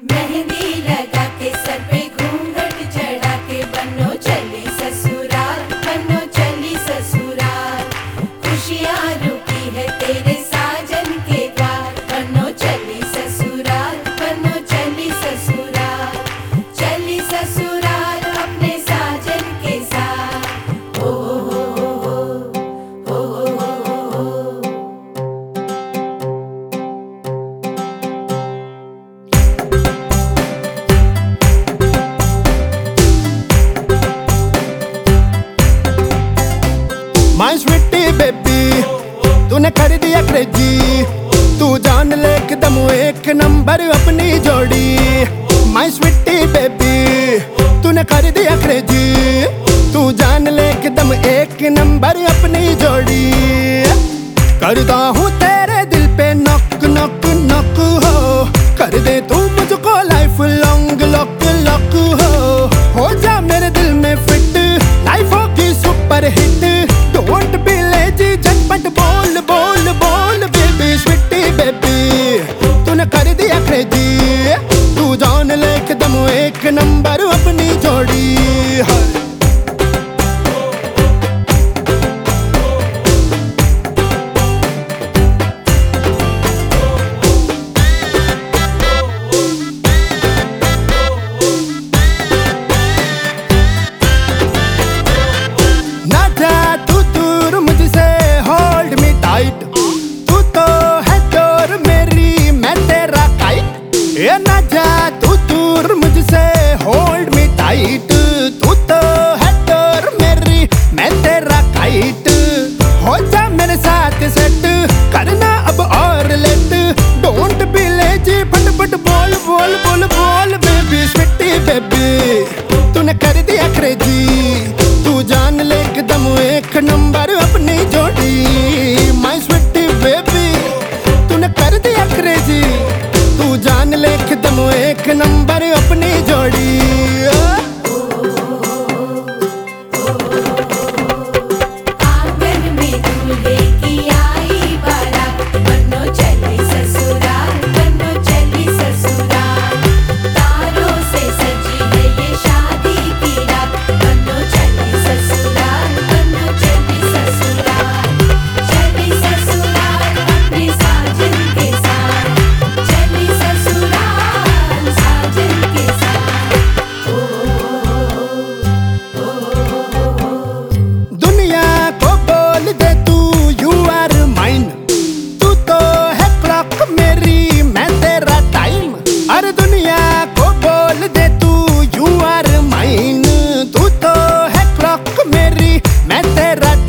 मेहंदी लगा ਤੂੰ ਇੱਕ ਨੰਬਰ ਆਪਣੀ ਜੋੜੀ। ਮਾਈ ਸਵੀਟੀ ਬੇਬੀ, ਤੂੰ ਨਾ ਕਰ ਦਿਆ ਕਰੇਜੀ। ਤੂੰ ਜਾਣ ਲੈ ਇੱਕਦਮ ਇੱਕ ਨੰਬਰ ਆਪਣੀ ਜੋੜੀ। ਕਰਦਾ ਹੂੰ ਤੇਰੇ ਦਿਲ ਪੇ ਨੱਕ ਨੱਕ ਨੱਕ, ਹੋ। ਕਰ ਦੇ ਤੂੰ ਮੁਝਕੋ ਲਾਈਫ तू जान ले एकदम एक नंबर अपनी जोड़ी ਤੂੰ ਕਰਦੀ ਅਖਰੇਜੀ ਤੂੰ ਜਾਣ ਲੈ ਕਦਮ ਇੱਕ ਨੰਬਰ ਆਪਣੀ ਜੋੜੀ। ਮਾਈ ਸਵੀਟੀ ਬੇਬੀ ਤੂੰ ਕਰਦੀ ਅਖਰੇਜੀ ਤੂੰ ਜਾਣ ਲੈ ਕਦਮ ਇੱਕ ਨੰਬਰ Me enterraste